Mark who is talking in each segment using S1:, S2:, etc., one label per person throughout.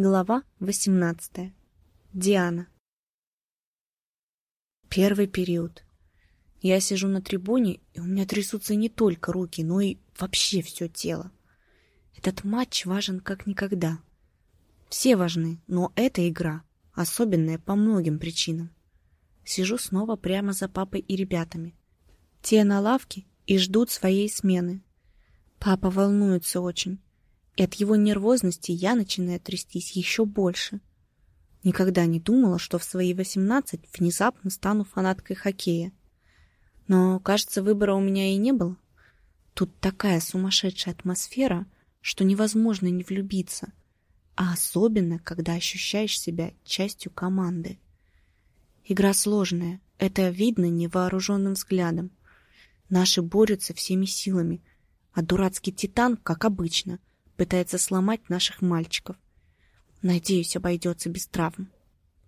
S1: Глава 18. Диана. Первый период. Я сижу на трибуне, и у меня трясутся не только руки, но и вообще все тело. Этот матч важен как никогда. Все важны, но эта игра особенная по многим причинам. Сижу снова прямо за папой и ребятами. Те на лавке и ждут своей смены. Папа волнуется очень и от его нервозности я начинаю трястись еще больше. Никогда не думала, что в свои восемнадцать внезапно стану фанаткой хоккея. Но, кажется, выбора у меня и не было. Тут такая сумасшедшая атмосфера, что невозможно не влюбиться, а особенно, когда ощущаешь себя частью команды. Игра сложная, это видно невооруженным взглядом. Наши борются всеми силами, а дурацкий Титан, как обычно, пытается сломать наших мальчиков. Надеюсь, обойдется без травм.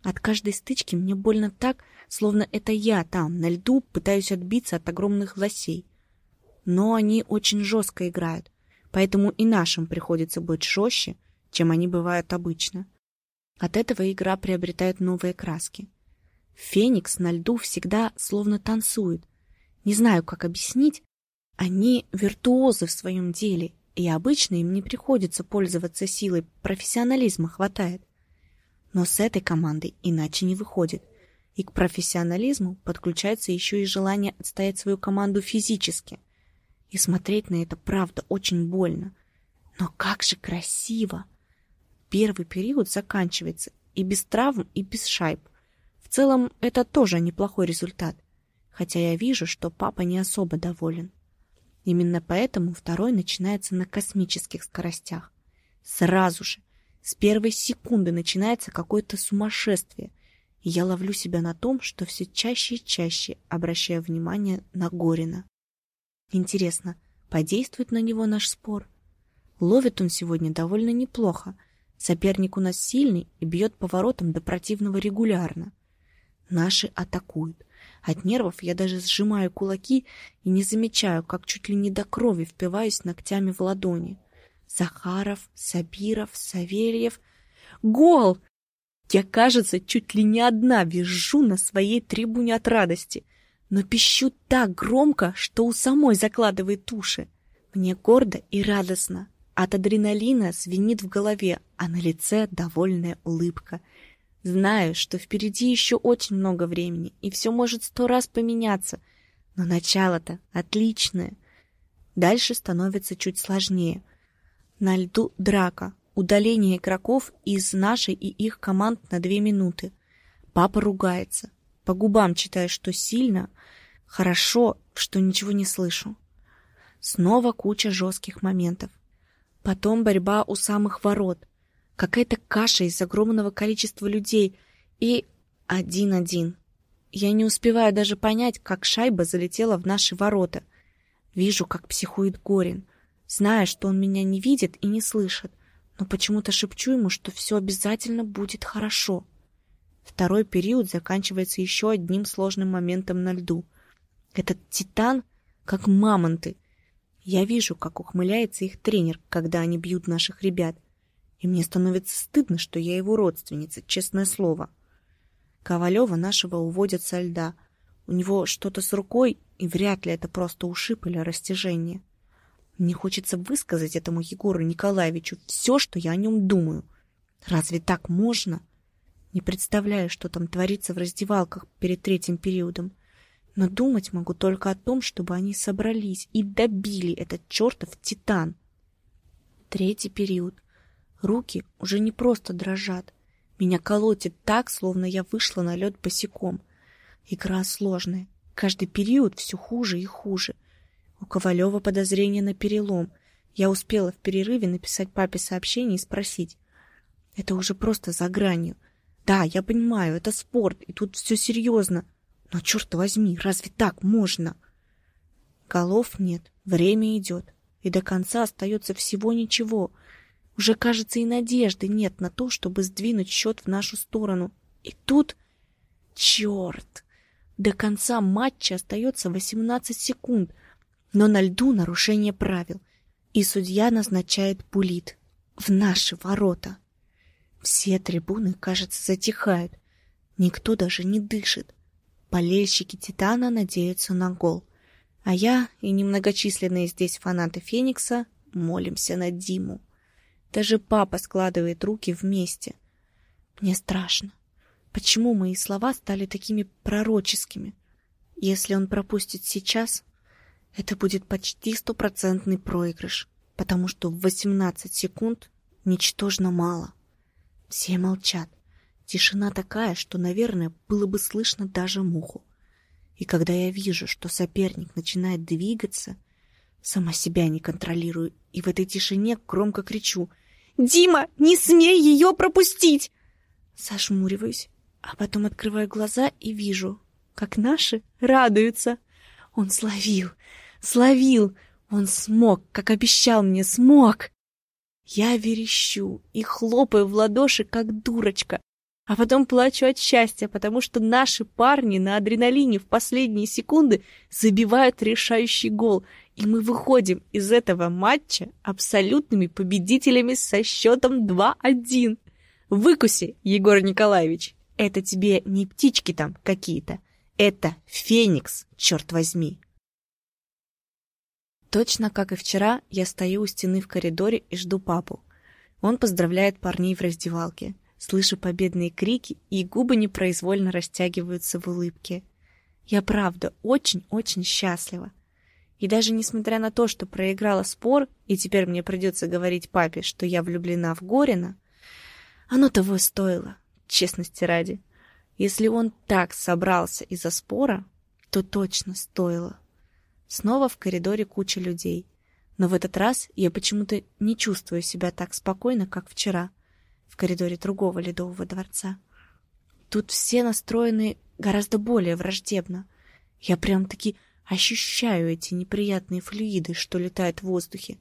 S1: От каждой стычки мне больно так, словно это я там, на льду, пытаюсь отбиться от огромных лосей. Но они очень жестко играют, поэтому и нашим приходится быть жестче, чем они бывают обычно. От этого игра приобретает новые краски. Феникс на льду всегда словно танцует. Не знаю, как объяснить. Они виртуозы в своем деле, и обычно им не приходится пользоваться силой, профессионализма хватает. Но с этой командой иначе не выходит. И к профессионализму подключается еще и желание отстоять свою команду физически. И смотреть на это, правда, очень больно. Но как же красиво! Первый период заканчивается и без травм, и без шайб. В целом, это тоже неплохой результат. Хотя я вижу, что папа не особо доволен. Именно поэтому второй начинается на космических скоростях. Сразу же, с первой секунды начинается какое-то сумасшествие, и я ловлю себя на том, что все чаще и чаще обращаю внимание на Горина. Интересно, подействует на него наш спор? Ловит он сегодня довольно неплохо. Соперник у нас сильный и бьет поворотом до противного регулярно. Наши атакуют. От нервов я даже сжимаю кулаки и не замечаю, как чуть ли не до крови впиваюсь ногтями в ладони. Захаров, Сабиров, Савельев. Гол! Я, кажется, чуть ли не одна визжу на своей трибуне от радости, но пищу так громко, что у самой закладывает уши. Мне гордо и радостно. От адреналина звенит в голове, а на лице довольная улыбка — Знаю, что впереди еще очень много времени, и все может сто раз поменяться. Но начало-то отличное. Дальше становится чуть сложнее. На льду драка, удаление игроков из нашей и их команд на две минуты. Папа ругается. По губам читаю, что сильно. Хорошо, что ничего не слышу. Снова куча жестких моментов. Потом борьба у самых ворот. Какая-то каша из огромного количества людей. И один-один. Я не успеваю даже понять, как шайба залетела в наши ворота. Вижу, как психует Горин. Зная, что он меня не видит и не слышит, но почему-то шепчу ему, что все обязательно будет хорошо. Второй период заканчивается еще одним сложным моментом на льду. Этот титан, как мамонты. Я вижу, как ухмыляется их тренер, когда они бьют наших ребят — и мне становится стыдно, что я его родственница, честное слово. Ковалева нашего уводят со льда. У него что-то с рукой, и вряд ли это просто ушиб или растяжение. Мне хочется высказать этому Егору Николаевичу все, что я о нем думаю. Разве так можно? Не представляю, что там творится в раздевалках перед третьим периодом. Но думать могу только о том, чтобы они собрались и добили этот чертов титан. Третий период. Руки уже не просто дрожат. Меня колотит так, словно я вышла на лед босиком. Игра сложная. Каждый период все хуже и хуже. У Ковалева подозрение на перелом. Я успела в перерыве написать папе сообщение и спросить. Это уже просто за гранью. Да, я понимаю, это спорт, и тут все серьезно. Но, черт возьми, разве так можно? Голов нет, время идет, и до конца остается всего ничего — уже, кажется, и надежды нет на то, чтобы сдвинуть счет в нашу сторону. И тут... Черт! До конца матча остается 18 секунд, но на льду нарушение правил, и судья назначает пулит в наши ворота. Все трибуны, кажется, затихают. Никто даже не дышит. Болельщики Титана надеются на гол. А я и немногочисленные здесь фанаты Феникса молимся на Диму. Даже папа складывает руки вместе. Мне страшно. Почему мои слова стали такими пророческими? Если он пропустит сейчас, это будет почти стопроцентный проигрыш, потому что в 18 секунд ничтожно мало. Все молчат. Тишина такая, что, наверное, было бы слышно даже муху. И когда я вижу, что соперник начинает двигаться, сама себя не контролирую и в этой тишине громко кричу «Дима, не смей ее пропустить!» Сожмуриваюсь, а потом открываю глаза и вижу, как наши радуются. Он словил, словил, он смог, как обещал мне, смог. Я верещу и хлопаю в ладоши, как дурочка, а потом плачу от счастья, потому что наши парни на адреналине в последние секунды забивают решающий гол, и мы выходим из этого матча абсолютными победителями со счетом 2-1. Выкуси, Егор Николаевич, это тебе не птички там какие-то, это Феникс, черт возьми. Точно как и вчера, я стою у стены в коридоре и жду папу. Он поздравляет парней в раздевалке. Слышу победные крики, и губы непроизвольно растягиваются в улыбке. Я правда очень-очень счастлива. И даже несмотря на то, что проиграла спор, и теперь мне придется говорить папе, что я влюблена в Горина, оно того стоило, честности ради. Если он так собрался из-за спора, то точно стоило. Снова в коридоре куча людей. Но в этот раз я почему-то не чувствую себя так спокойно, как вчера, в коридоре другого ледового дворца. Тут все настроены гораздо более враждебно. Я прям-таки ощущаю эти неприятные флюиды, что летают в воздухе.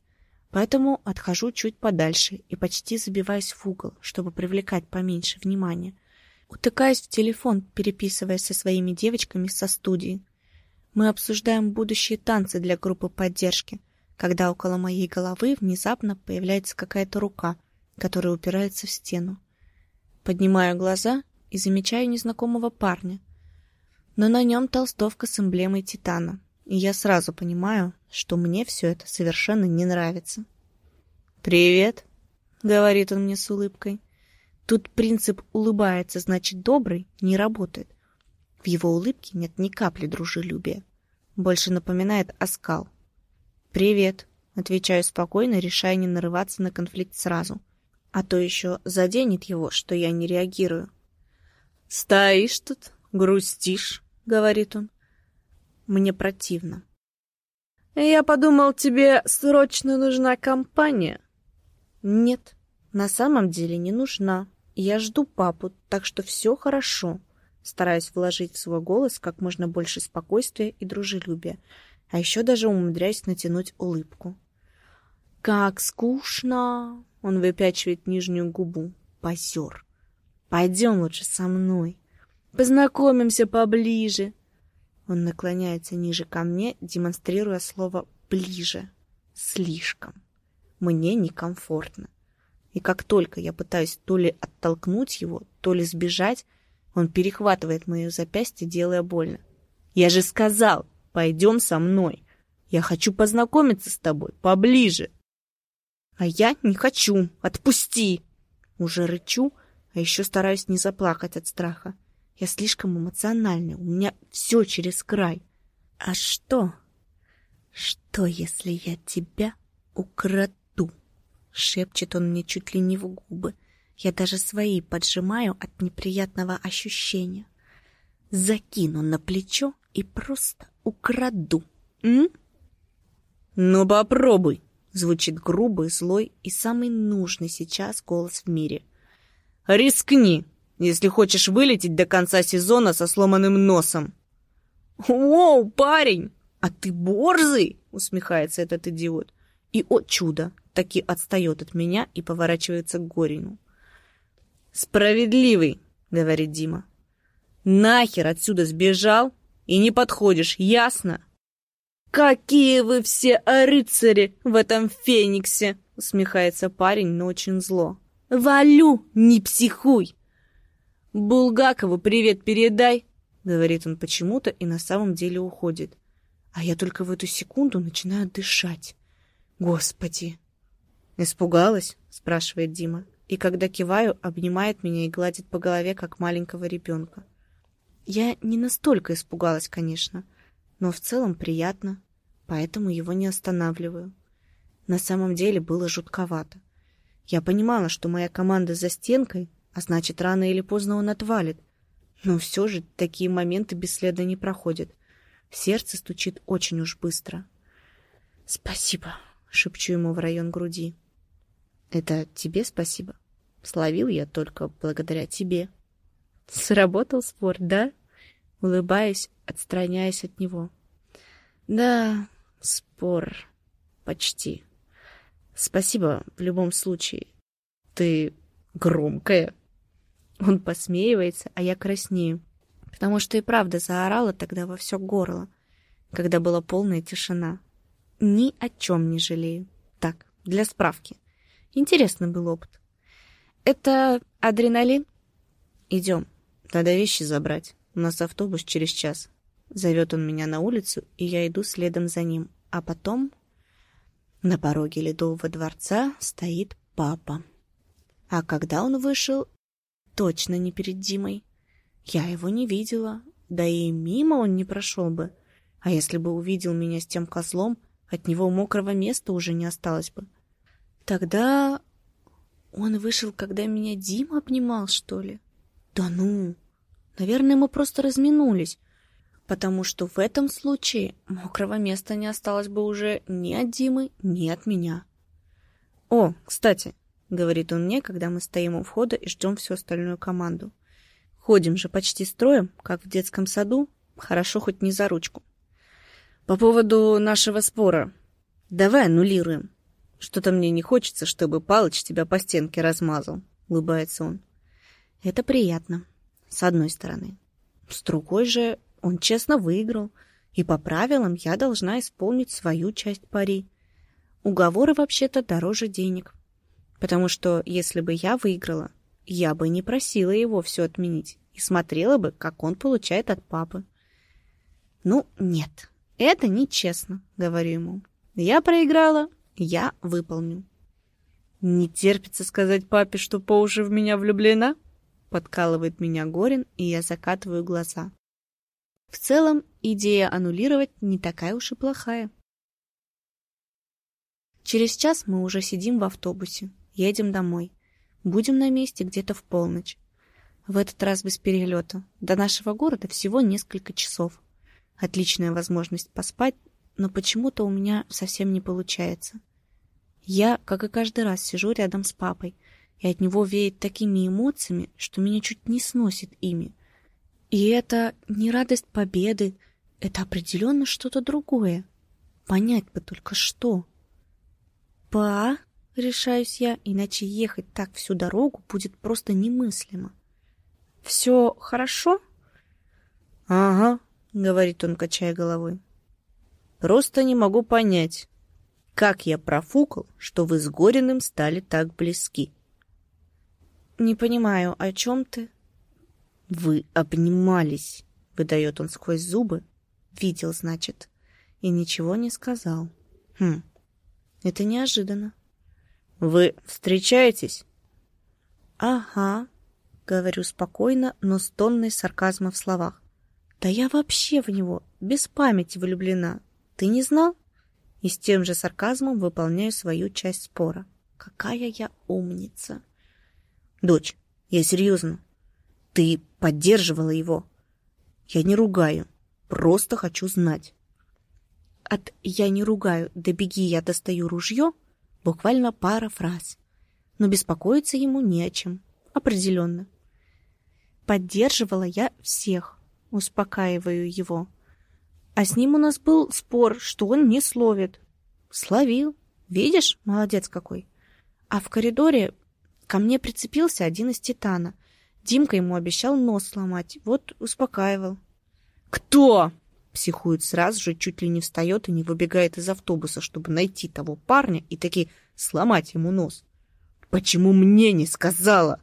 S1: Поэтому отхожу чуть подальше и почти забиваюсь в угол, чтобы привлекать поменьше внимания. Утыкаюсь в телефон, переписываясь со своими девочками со студии. Мы обсуждаем будущие танцы для группы поддержки, когда около моей головы внезапно появляется какая-то рука, которая упирается в стену. Поднимаю глаза и замечаю незнакомого парня. Но на нем толстовка с эмблемой Титана, и я сразу понимаю, что мне все это совершенно не нравится. «Привет», — говорит он мне с улыбкой. Тут принцип «улыбается, значит добрый» не работает. В его улыбке нет ни капли дружелюбия. Больше напоминает оскал. «Привет», — отвечаю спокойно, решая не нарываться на конфликт сразу. А то еще заденет его, что я не реагирую. «Стоишь тут, грустишь», — говорит он. Мне противно. «Я подумал, тебе срочно нужна компания». «Нет, на самом деле не нужна. Я жду папу, так что все хорошо» стараясь вложить в свой голос как можно больше спокойствия и дружелюбия, а еще даже умудряясь натянуть улыбку. «Как скучно!» — он выпячивает нижнюю губу. «Позер! Пойдем лучше со мной. Познакомимся поближе!» Он наклоняется ниже ко мне, демонстрируя слово «ближе». «Слишком. Мне некомфортно. И как только я пытаюсь то ли оттолкнуть его, то ли сбежать, он перехватывает мое запястье, делая больно. «Я же сказал, пойдем со мной. Я хочу познакомиться с тобой поближе». «А я не хочу. Отпусти!» Уже рычу, а еще стараюсь не заплакать от страха. Я слишком эмоциональная, у меня все через край. «А что? Что, если я тебя украду?» Шепчет он мне чуть ли не в губы. Я даже свои поджимаю от неприятного ощущения. Закину на плечо и просто украду. М? Ну попробуй, звучит грубый, злой и самый нужный сейчас голос в мире. Рискни, если хочешь вылететь до конца сезона со сломанным носом. Оу, парень, а ты борзый, усмехается этот идиот. И, о чудо, таки отстает от меня и поворачивается к Горину. «Справедливый», — говорит Дима. «Нахер отсюда сбежал и не подходишь, ясно?» «Какие вы все рыцари в этом фениксе!» — усмехается парень, но очень зло. Валю, не психуй! Булгакову привет передай, говорит он почему-то и на самом деле уходит. А я только в эту секунду начинаю дышать. Господи! Испугалась? спрашивает Дима. И когда киваю, обнимает меня и гладит по голове, как маленького ребенка. Я не настолько испугалась, конечно, но в целом приятно, поэтому его не останавливаю. На самом деле было жутковато. Я понимала, что моя команда за стенкой, а значит, рано или поздно он отвалит. Но все же такие моменты бесследно не проходят. Сердце стучит очень уж быстро. «Спасибо», — шепчу ему в район груди. «Это тебе спасибо. Словил я только благодаря тебе». «Сработал спор, да?» Улыбаясь, отстраняясь от него. «Да, спор. Почти. Спасибо в любом случае. Ты громкая». Он посмеивается, а я краснею. Потому что и правда заорала тогда во все горло, когда была полная тишина. Ни о чем не жалею. Так, для справки. Интересный был опыт. Это адреналин? Идем. Надо вещи забрать. У нас автобус через час. Зовет он меня на улицу, и я иду следом за ним. А потом на пороге Ледового дворца стоит папа. А когда он вышел, точно не перед Димой. Я его не видела, да и мимо он не прошел бы. А если бы увидел меня с тем козлом, от него мокрого места уже не осталось бы. Тогда он вышел, когда меня Дима обнимал, что ли? Да ну! Наверное, мы просто разминулись, потому что в этом случае мокрого места не осталось бы уже ни от Димы, ни от меня. «О, кстати», — говорит он мне, когда мы стоим у входа и ждем всю остальную команду. Ходим же почти строем, как в детском саду, хорошо хоть не за ручку. По поводу нашего спора. Давай аннулируем. Что-то мне не хочется, чтобы Палыч тебя по стенке размазал, улыбается он. Это приятно, с одной стороны. С другой же, он честно выиграл, и по правилам я должна исполнить свою часть пари. Уговоры вообще-то дороже денег. Потому что если бы я выиграла, я бы не просила его все отменить и смотрела бы, как он получает от папы. «Ну, нет, это нечестно», — говорю ему. «Я проиграла, я выполню». «Не терпится сказать папе, что по уши в меня влюблена?» Подкалывает меня Горин, и я закатываю глаза. В целом, идея аннулировать не такая уж и плохая. Через час мы уже сидим в автобусе, едем домой. Будем на месте где-то в полночь. В этот раз без перелета. До нашего города всего несколько часов. Отличная возможность поспать, но почему-то у меня совсем не получается. Я, как и каждый раз, сижу рядом с папой, и от него веет такими эмоциями, что меня чуть не сносит ими. И это не радость победы, это определенно что-то другое. Понять бы только что. «Па?» — решаюсь я, иначе ехать так всю дорогу будет просто немыслимо. «Все хорошо?»
S2: «Ага», — говорит он, качая головой. «Просто не могу понять, как я профукал, что вы с Гориным стали так близки».
S1: «Не понимаю, о чем ты?»
S2: «Вы обнимались», — выдает он сквозь зубы.
S1: «Видел, значит». И ничего не сказал. «Хм, это неожиданно».
S2: «Вы встречаетесь?»
S1: «Ага», — говорю спокойно, но с тонной сарказма в словах. «Да я вообще в него без памяти влюблена. Ты не знал?» И с тем же сарказмом выполняю свою часть спора. «Какая я умница!»
S2: «Дочь, я серьезно. Ты поддерживала его. Я не ругаю, просто хочу знать».
S1: От «я не ругаю» до «беги, я достаю ружье» Буквально пара фраз. Но беспокоиться ему не о чем. Определенно. Поддерживала я всех. Успокаиваю его. А с ним у нас был спор, что он не словит. Словил. Видишь, молодец какой. А в коридоре ко мне прицепился один из Титана. Димка ему обещал нос сломать. Вот успокаивал.
S2: «Кто?» Психует сразу же, чуть ли не встает и не выбегает из автобуса, чтобы найти того парня и таки сломать ему нос. Почему мне не сказала?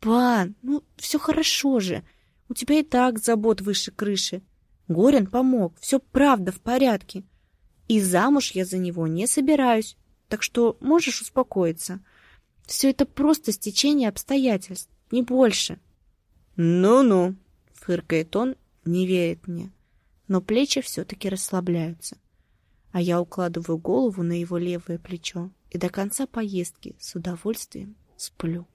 S1: Пан, ну все хорошо же. У тебя и так забот выше крыши. Горин помог, все правда в порядке. И замуж я за него не собираюсь, так что можешь успокоиться. Все это просто стечение обстоятельств, не больше.
S2: Ну-ну,
S1: фыркает он, не верит мне. Но плечи все-таки расслабляются. А я укладываю голову на его левое плечо и до конца поездки с удовольствием сплю.